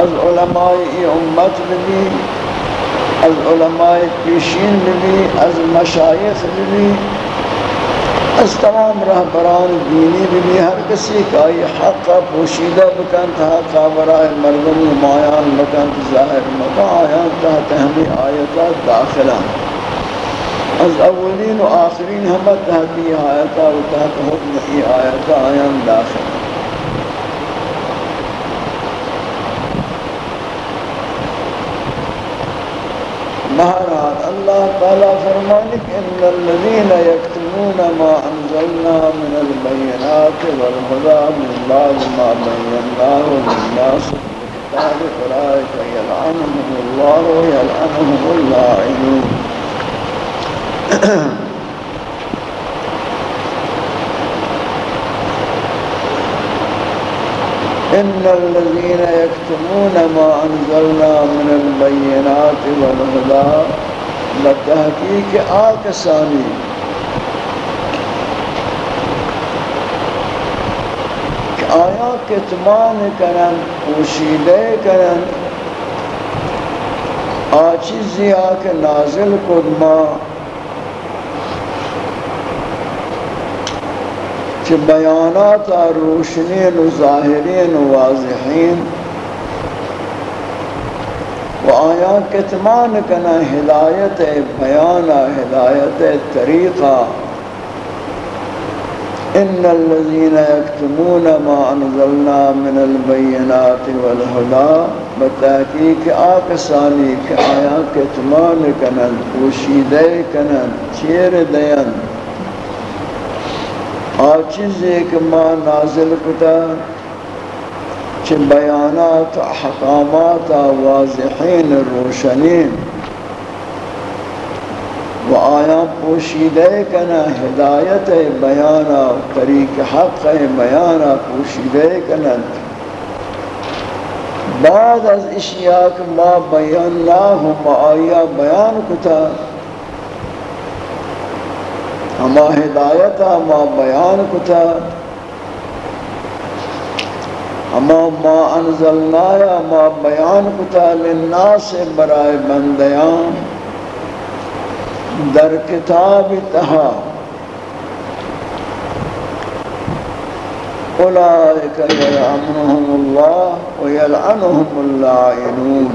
S1: از علماء امت بھی از علماء پیشین بھی از مشایخ بھی از تمام رہبران دینی بھی ہر کسی کا یہ حق پوشیدہ بکن تھا حقا برائے مردم نمایان بکن ظاہر مکہ آیان تحت ہمیں آیتات داخلہ از اولین و آخرین ہمیں تحت یہ آیتا و تحت حکم یہ آیتا آیان داخلہ بہرحال اللہ تعالیٰ فرمانے کہ ان الذین یکتب يتبعون ما أنزلنا من البينات والهدى من بعد ما بيناه للناس. الكتاب أولئك يلعنهم الله ويلعنهم اللاعنون. إن الذين يكتمون ما أنزلنا من البينات والهدى لتحقيق آكساني. کتمان کنن پوشیدے کنن آچیزی آکے نازل کدما کہ بیانات روشنین و ظاہرین و واضحین۔ و آیا کتمان کنا ہدایت بیانا ہدایت طریقہ۔ ان الذين يكتمون ما انزلنا من البينات والهدى بتحقیق آکسانی کہ آیا کتمان کنن، پوشیدے کنن، چیر دین آچیز ایک ما نازل کتا چھ بیانات حقامات واضحین، روشنین۔ و آیا پوشیدے کنا ہدایت بیانا طریق حق بیانا پوشیدے کنا۔ بعد از اشیاء ما بیان ہم آیا بیان کتا۔ ہما ہدایتا ما بیان کتا۔ ہما ما انزلنا یا ما بیان کتا للناس برائے بندیان در کتاب تہا اولئک یلعنهم اللہ ویلعنهم اللائنون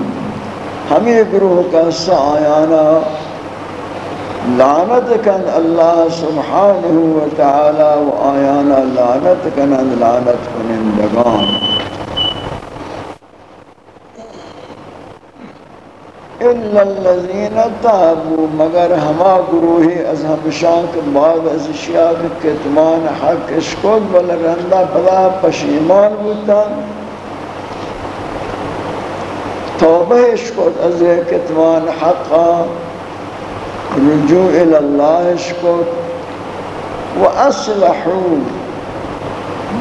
S1: ہمیں گروہ کا سایانہ لعنت کن اللہ سبحانہ وتعالی و آیانا لعنت کن لعنت کنندگان الا الذين تابوا، مگر ہما گروہی از ہمشان کے بعد از اشیاء کے کتمان حق اشکود بل رندہ بلا پشیمان بودتان توبہ اشکود از کتمان حقا رجوع الاللہ شکر. و اصلحو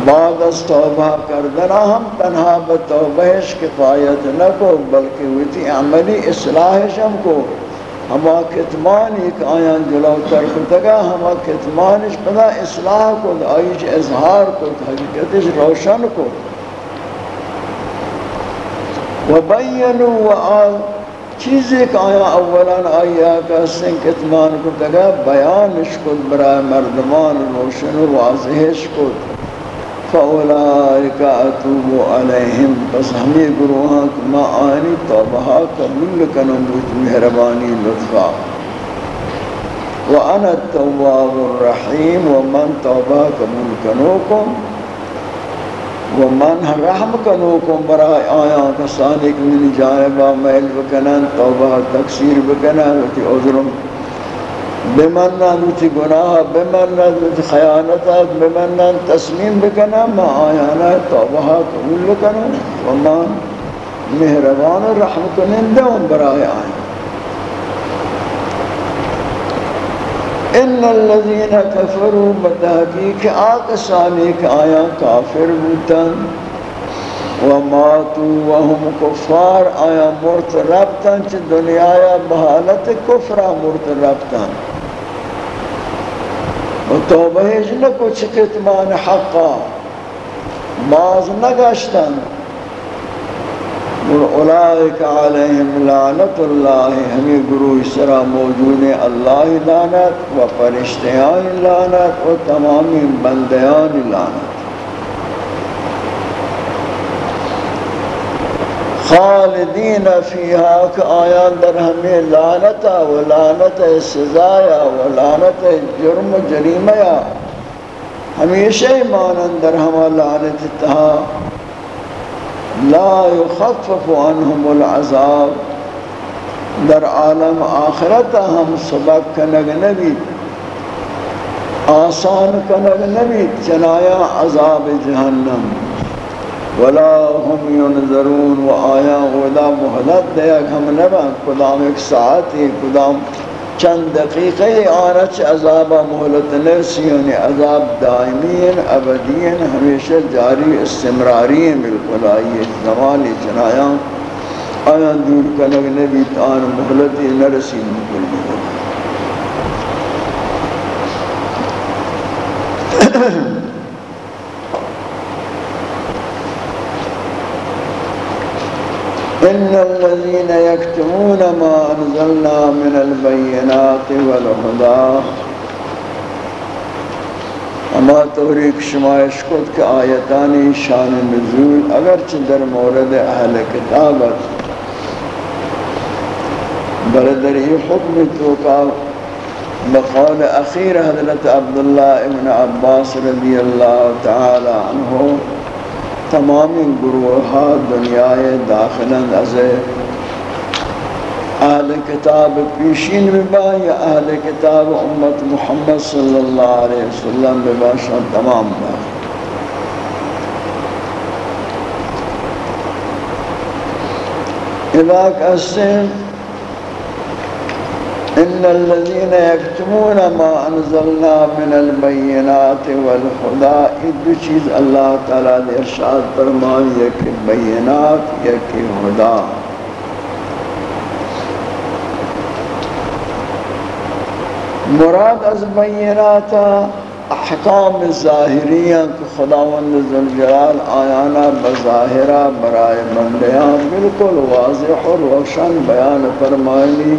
S1: بعد از توبہ کردنا ہم تنہا بتوبہش کفایت نہ کو بلکہ ویتی عملی اصلاحش ہم کو ہما کتمان ایک آیان جلو ترک تگا ہما کتمانش پدا اصلاح کو آئیش اظہار کو حقیقتش روشن کو وبینوا وآل چیزی کہ آیا اولا آیا کا سن کتمان کو تگا بیانش کد برای مردمان روشن و واضحش کد فَأُولَئِكَ أَتُوبُ عَلَيْهِمْ پس ہمیں گروہاں ما آنی توبہا قبول کنم بوت مہربانی لطفا۔ وَأَنَا التَّوَّابُ الرَّحِيمُ وَمَنْ توبہ قبول کنوکم ومن رحم کنوکم برای آیا کسانی که من جانبا میل بکنن، توبہ، تکسیر بکنن و تی عذرم بمنن و گناہ، بمنن و تی خیانتا بمنن تسلیم بکنن ما آیانا توبہ قبول بکنن ومن مہربان و رحم کنن دون برای آیا ان الذين كفروا بتحقیق آقسانی کہ آیا کافر بودن وماتوا وهم کفار آیا مرت ربتن چھ دنیا بحالت کفرہ مرت ربتن و توبہش نہ کچھ کتمان حقا باز نگشتن اولئک علیہم لعنت اللہ، ہمیں گروہ سرا موجود اللہ لعنت و فرشتیان لعنت و تمامی بندیان لعنت۔ خالدین فیہا، کہ آیان در ہمیں لعنتا و لعنت سزایا و لعنت جرم جریمیا ہمیشہ مانند در ہما لعنت تہا لا يخفف عنهم العذاب۔ در عالم آخرت ہم سبق کنگ نبی آسان کنگ نبی چنایا عذاب جہنم۔ ولا هم ينظرون و آیا غدا محلت دیا ہم نبا کدام ایک ساعت ہی کدام چند دقیقے آنچ عذاب محلت نرسی یعنی عذاب دائمین، ابدین، ہمیشہ جاری استمراری بالکل آئیے زمانی چنایاں آیا دور کنگ نبی تان محلتی نرسی بالکل بالکل إن الذين يكتمون ما أنزلنا من البينات والهدى اما توریک شمایش کد کہ آیتانی شان نزول اگرچہ در مورد اہل کتابت بردر یہ حکم تو کا بقول اخیر حضرت عبداللہ ابن عباس رضی اللہ تعالی عنہ تمامی گروہ دنیای داخلند از اہل کتاب پیشین ببا یا اہل کتاب امت محمد صلی اللہ علیہ وسلم ببا شان تمام با۔ اذا کسیم ان الذين يكتمون ما انزلنا من البينات والهدى دو چیز اللہ تعالی نے ارشاد فرمائی ہے کہ بینات یا کہ ہدا مراد از بینات احکام ظاہریاں کہ خداوند ذوالجلال آیانا بظاہرہ برائے بندیاں بالکل واضح اور روشن بیان فرمائنی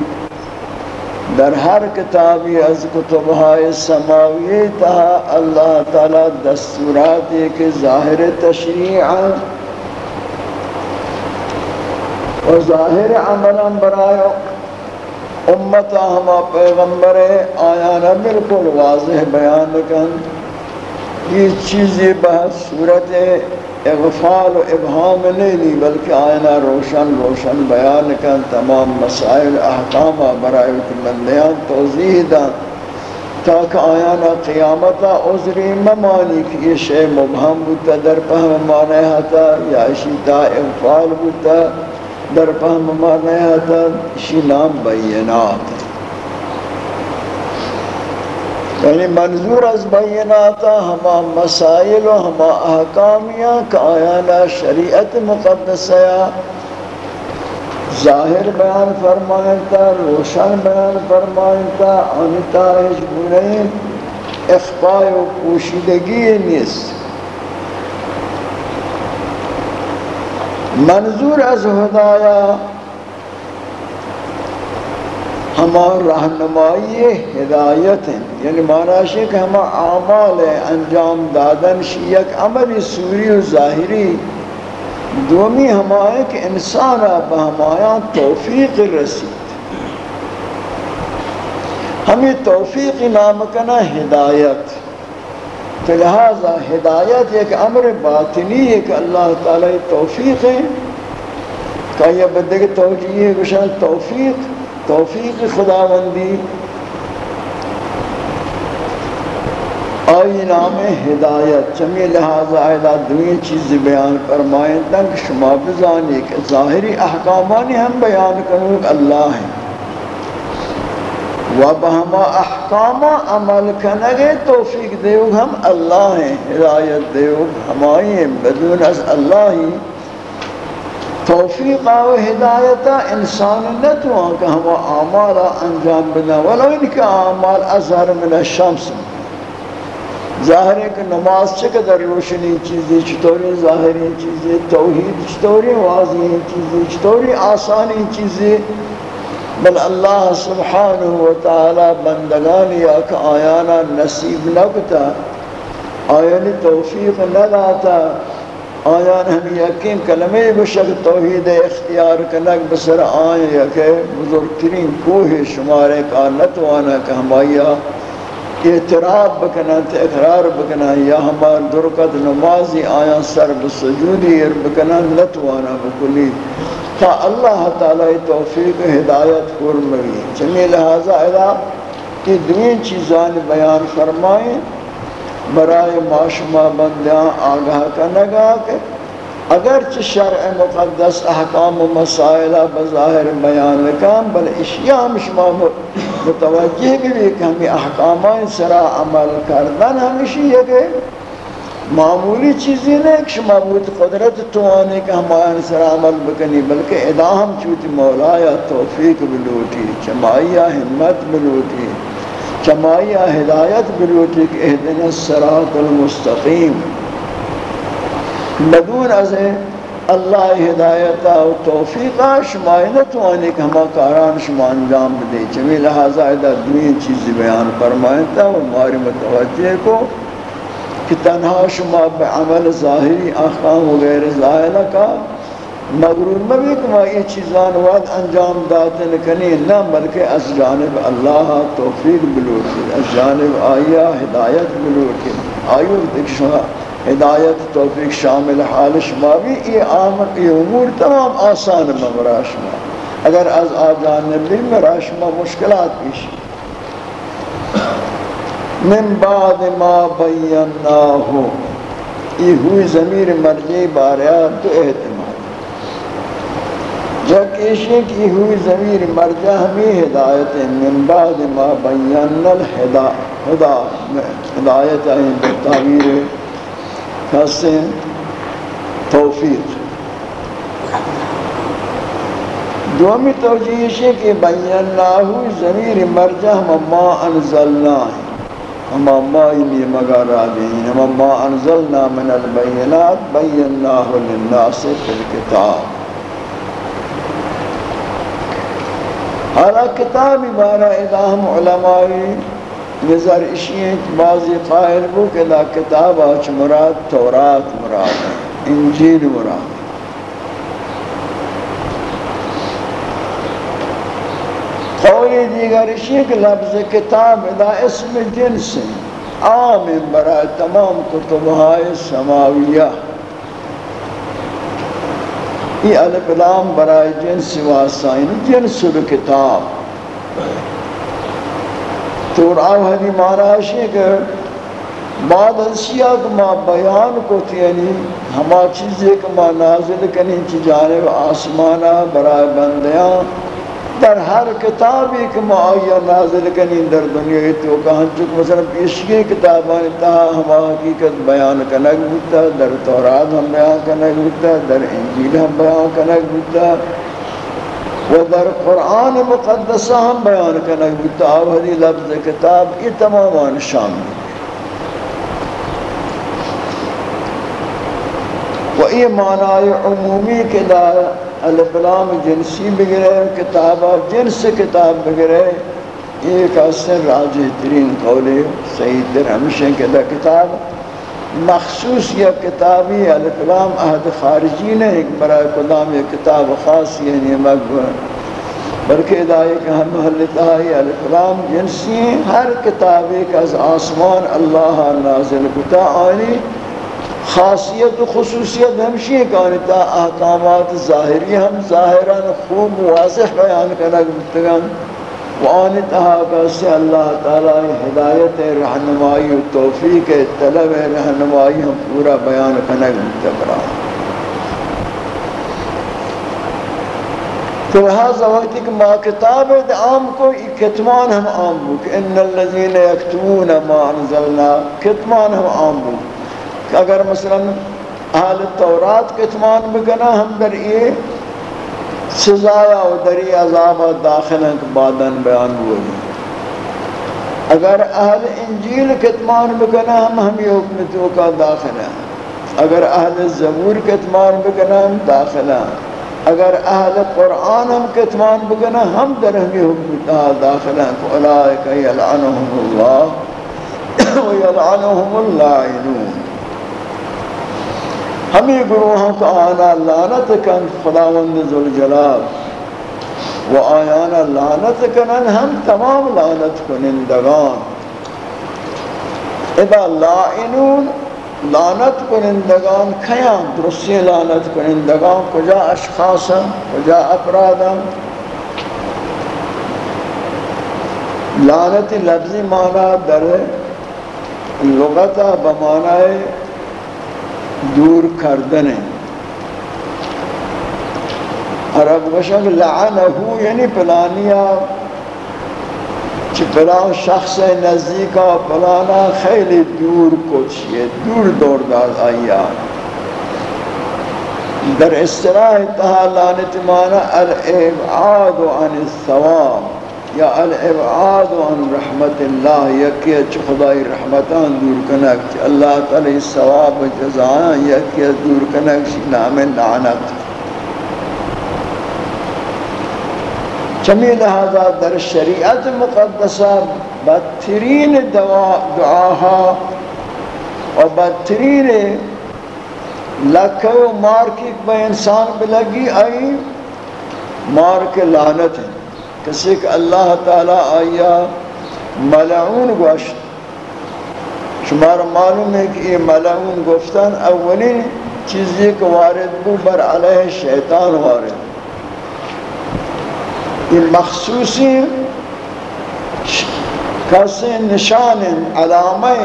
S1: در ہر کتابی از کتبهای سماوی تہا اللہ تعالی دستورات ایک ظاہر تشریع و ظاہر عملا برای امتا ہما پیغمبر آیانا بالکل واضح بیان کن یہ چیزی بہت صورت اغفال و ابہام نہیں لی، بلکہ آئینہ روشن روشن بیان کن تمام مسائل، احکام برائے بندیان توضیح دن تاکہ آیانا قیامتا عذری ممانی کہ یہ شے مبہم بودتا، در پہم مانے ہتا، یا اسی تا اغفال بودتا، در پہم مانے ہتا اسی نام بینات۔ یعنی منظور از بیناتا ہما مسائل و ہما احکامیاں کہ آیانا شریعت مقدسیا ظاہر بیان فرمائنتا، روشن بیان فرمائنتا آنتا ہیچ گنے اخفاء و پوشیدگی نیست۔ منظور از ہدایہ ہمار رہنمائی ہدایت ہیں۔ یعنی معنی ہے کہ ہم اعمال انجام دادن شیعک عمل سوری و ظاہری، دومی ہمائے کہ انسان بہمایاں توفیق رسید۔ ہمیں توفیق نامکنہ ہدایت۔ تو لہذا ہدایت ایک امر باطنی ہے کہ اللہ تعالی توفیق ہے۔ کہ یہ بدے توجیہ ہے توفیق توفیق خداوندی، آئی نام ہدایت، چمی لہذا آئیدہ دوئی چیز بیان فرمائیں تنک شما بزانی کہ ظاہری احکامانی ہم بیان کروں کہ اللہ ہیں۔ و بہما احکام عمل کنگے توفیق دیوگ ہم اللہ ہیں، ہدایت دیوگ ہمائی ہیں، بدون از اللہ ہی۔ توفیق و ہدایت انسان نتوان کہ ہم اعمال انجام بنا ولو ان کے اعمال اظہر من الشمس. ظاہر کہ نماز چقدر روشنی چیزیں چطوری ظاہری چیزیں توحید چطوری واضح چیزیں چطوری آسانی چیزیں بل اللہ سبحانہ وتعالی بندگانی اک آیانا نصیب نکتا آیانی توفیق نداتا آیان ہم یقین کلمہ بشک توحید اختیار کنک بسر آئیں یا کہ بزرگترین کوہ شمارے کا نتوانا کہ ہم آیا بکنا تے اقرار بکنا یا ہمار درکت نمازی آیا سر بسجودی بکنا نتوانا بکلی تا اللہ تعالی توفیق ہدایت فرموی چمی لہذا ادا کہ دوین چیزان بیان فرمائیں۔ برای ماشما بندیاں آگاہ کا کہ اگرچہ شرع مقدس احکام و مسائل بظاہر بیان کام، بل اشیاء شما متوجہ بھی کہ ہمیں احکامان سرا عمل کردن ہمیشہ یہ کہ معمولی چیزی نہیں کہ شما بود قدرت تو آنے کہ ہمارے سر عمل بکنی، بلکہ ادا ہم چوتی مولایا توفیق بلوٹی چمائیہ ہمت بلوٹی۔ چمائیہ ہدایت بلوٹی کہ اہدن السراط المستقیم۔ بدون از اللہ ہدایتا و توفیقا شمائنہ تو کہ ہما کاران شما انجام بدے۔ چمی لہذا ادھا دنیا چیزی بیان فرمائنتا و ماری متوجہ کو کہ تنہا شما بعمل ظاہری احکام وغیر ظاہرہ کا مغرور مبی کما یہ چیزان وعد انجام داتن کنی، نہ بلکہ از جانب اللہ توفیق بلوٹی، از جانب آیا ہدایت بلوٹی۔ آئیو دیکھ شما، ہدایت، توفیق شامل حال شما بھی، یہ آمد یہ امور تمام آسان ممرا شما۔ اگر از آ جانب بھی مرا شما، مشکلات پیشی من بعد ما بیناہو یہ ہوئی ضمیر مرجع باریا تو احتمال جب کیشے کی ہوئی ضمیر مرجع ہمیں ہدایت من بعد ما بینا الہدایت ہدایت ہے تعبیر خاصے توفیق۔ دومی توجیہ ہے کہ بیناہو ضمیر مرجع ما انزلنا ہے۔ ہم مائی یعنی مگا را دیں ہم ما انزلنا من البینات بیناہ للناس فی الكتاب حالا کتاب بارا ادام علمائی، نظر اشیئت بعضی قائل بو کہ لا کتاب آچ مراد تورات مراد انجیل مراد قولی دیگر اسی کہ لفظ کتاب ادا اسم جنس عام برای تمام کتبهای سماویہ۔ یہ الف لام برای جنس واسطہ یعنی جنس کتاب. تو راو حدی معنی ہے کہ بعد اشیاء کو ما بیان کو تھی یعنی ہما چیز ایک ما نازل کنی چی جانب آسمانہ برای بندیاں در ہر کتابی کہ معایہ نازل کنی در دنیا تو کہاں چک مثلا پیشگی کتابان تہا ہما حقیقت بیان کنک بودتا، در تورات ہم بیان کنک بودتا، در انجیل ہم بیان کنک بودتا و در قرآن مقدسہ ہم بیان کنک بودتا. آو حدی لفظ کتاب یہ تمامان شامل و یہ معنی عمومی کے دار الفلام جنسی بگرے، کتاب جنس کتاب بگرے، ایک اثر راجع ترین قولی صحیح در ہمشہ کہ دا کتاب، مخصوص یا کتابی الفلام عہد خارجی نے ایک برای قدام یہ کتاب خاص یعنی مقبول، بلکہ ادائی کہ ہم محلتا ہے جنسی ہر کتاب ایک از آسمان اللہ نازل کتا آنی خاصیت و خصوصیت ہمشی کانتا احکامات ظاہری ہم ظاہران خوب واضح بیان کنک بتگن و آنتہا کسی اللہ تعالی ہدایت، رہنمائی و توفیق، طلب رہنمائی ہم پورا بیان کنک بتگرا تو لہذا وقتی کہ ما کتاب عام کو کتمان ہم عام بک۔ ان اللذین یکتمون ما انزلنا، کتمان ہم عام بک۔ کہ اگر مثلا اہل تورات کتمان بکنا، ہم در یہ سزایا و دری عذاب داخل ہیں بعدن بیان ہوئے اگر اہل انجیل کتمان بکنا، ہم ہم یہ حکم تو کا داخل ہیں۔ اگر اہل زبور کتمان بکنا، ہم داخل ہیں۔ اگر اہل قرآن ہم کتمان بکنا، ہم در ہمی حکم تو داخل ہیں کہ اولائک یلعنہم اللہ و یلعنہم اللعنون ہمیں گروہوں کا آنا لعنت کن، خداوند ذوالجلال۔ و آیانا لعنت کنن ہم تمام لعنت کنندگان۔ اذا لائنون، لعنت کنندگان کھیاں درستی لعنت کنندگان، کجا اشخاصا کجا افرادا لعنت لفظی معنی در لغتا بمعنی دور کردنه. عرب بشن لعنہو یعنی پلانیا چی پلان شخص نزدیکا پلانا خیلی دور کچیه دور دور داد آئی در اصطلاح تها لعنت مانا الابعاد عن الثواب. یا الابعاد عن رحمت اللہ، یکی چی خدای رحمتان دور کنک، چی اللہ تعالی ثواب جزایان یکی دور کنک، چی نام لعنت. چمی لہذا در شریعت مقدسہ بدترین دعاها و بدترین لکھے و مارکی با انسان بلگی آئی مارک لعنت ہے۔ کسی کہ اللہ تعالی آیا، ملعون گوشت۔ شمار معلوم ہے کہ یہ ملعون گفتن اولین چیزی کہ وارد بو بر علیہ شیطان وارد۔ این مخصوصی کسی نشان، علامه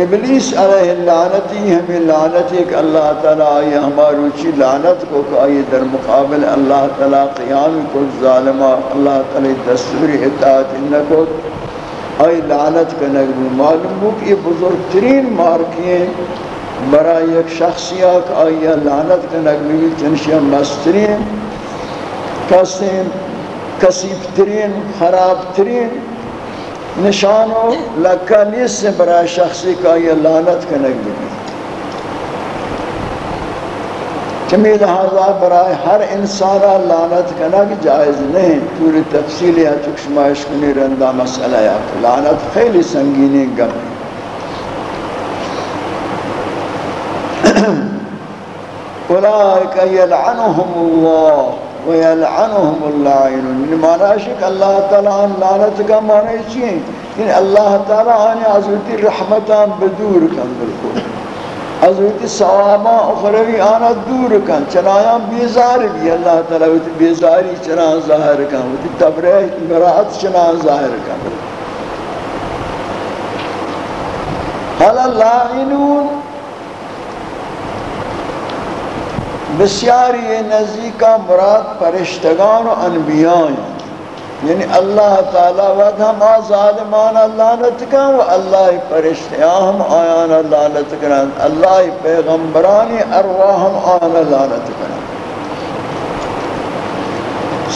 S1: ابلیس علیہ لعنتی ہمیں لعنتی کہ اللہ تعالیٰ آئی ہمارو چی لعنت کو کہ در مقابل اللہ تعالیٰ قیام کو ظالمہ، اللہ تعالیٰ دستور اطاعت انکو آئی لعنت کا نگو معلوم ہو کہ یہ بزرگترین مارکیں برای ایک شخصیہ کہ آئی لعنت کا نگو چنشیہ مسترین، کسیم کسیب ترین خراب ترین نشانو لکا نیست برای شخصی کا یہ لعنت کنک بھی چمی لحاظہ برای ہر انسانا لعنت کنک جائز نہیں پوری تفصیلی ہے چک شمائش کنی رندہ مسئلہ یا لعنت خیلی سنگینی گم. اولئک یلعنهم اللہ ويلعنهم اللعين من معنی ہے اللہ تعالی ان لعنت کا معنی چی ہے کہ اللہ تعالی ان حضرت رحمتان بدور کن بالکل۔ حضرت ثوابا اخروی آنا دور کن۔ چنایا بیزار بھی اللہ تعالی وہ بیزاری چنا ظاہر کن۔ وہ تبرئ براءت چنا ظاہر کن۔ حال اللعنون بسیاری نزدیکا مراد پرشتگان و انبیاء یعنی اللہ تعالی وقت ہم ظالمان لعنت کن و اللہ پرشتیاں ہم آیان لعنت کن اللہ پیغمبرانی ارواح ہم آیان لعنت کن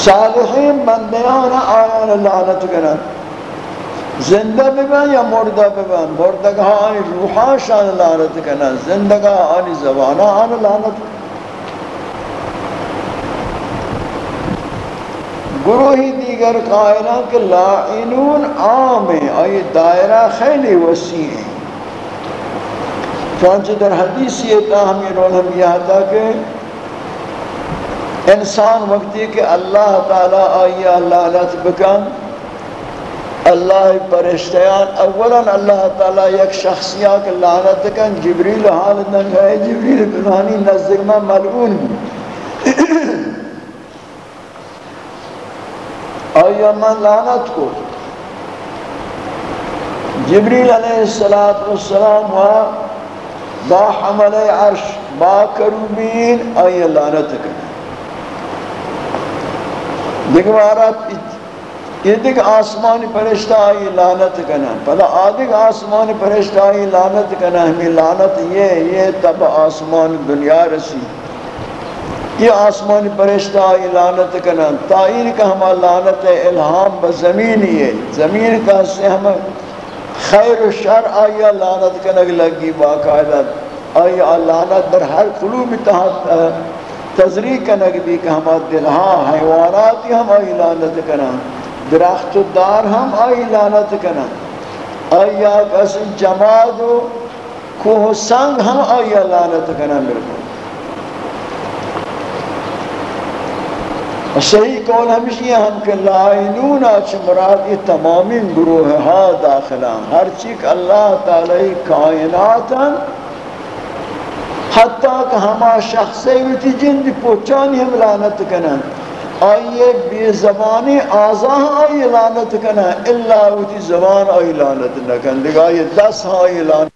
S1: صالحین بندیان آیان لعنت کن زندہ ببن یا مردہ ببن؟ مردگاہ روحان شان لعنت کن زندگاہ آنی زبانہ آن لعنت کن گروہی دیگر قائلان کہ لائنون عام ہیں آئی دائرہ خیلی وسیع ہیں۔ چونچہ در حدیث یہ تاہمی رولم یہ تھا کہ انسان وقتی کہ اللہ تعالیٰ آئی لعنت بکن۔ اللہ پرشتیان، اولا اللہ تعالیٰ یک شخصیہ کہ لعنت کن۔ جبریل حالت نہ گئے جبریل بنانی نزدک میں ملعون۔ آیا من لعنت کو۔ جبریل علیہ السلام و با حمل عرش، با کروبین آیا لعنت کرنے دیکھ مہارات یہ دیکھ آسمانی پرشتہ آئی لعنت کنا پہلا آدھگ آسمانی پرشتہ آئی لعنت کنا ہمیں لعنت یہ یہ تب آسمان دنیا رسی۔ یہ آسمان پرشتہ آئی لعنت کنن۔ تائین کا ہما لعنت الہام بزمین ہی ہے۔ زمین کا سے ہم خیر و شر آئی لعنت کنگ لگی باقاعدہ۔ آئی لعنت در ہر قلوب تحت تذریق کنگ بھی کہ ہما دلہاں حیواناتی ہم آئی لعنت کنن۔ درخت دار ہم آئی لعنت کنن۔ آئی آگا جماد و کوہ سنگ ہم آئی لعنت کنن۔ بالکل صحیح قول ہمشی ہے ہم کہ لائنون آچ مراد یہ تمامی گروہ ہا داخلان ہر چیک اللہ تعالی کائناتا حتیٰ کہ ہما شخصی ویتی جن دی پوچانی ہم لعنت کنن۔ آئیے بے زبانی آزاہ آئی لعنت کنن۔ اللہ ویتی زبان آئی لعنت نکن دیکھا یہ دس آئی لعنت۔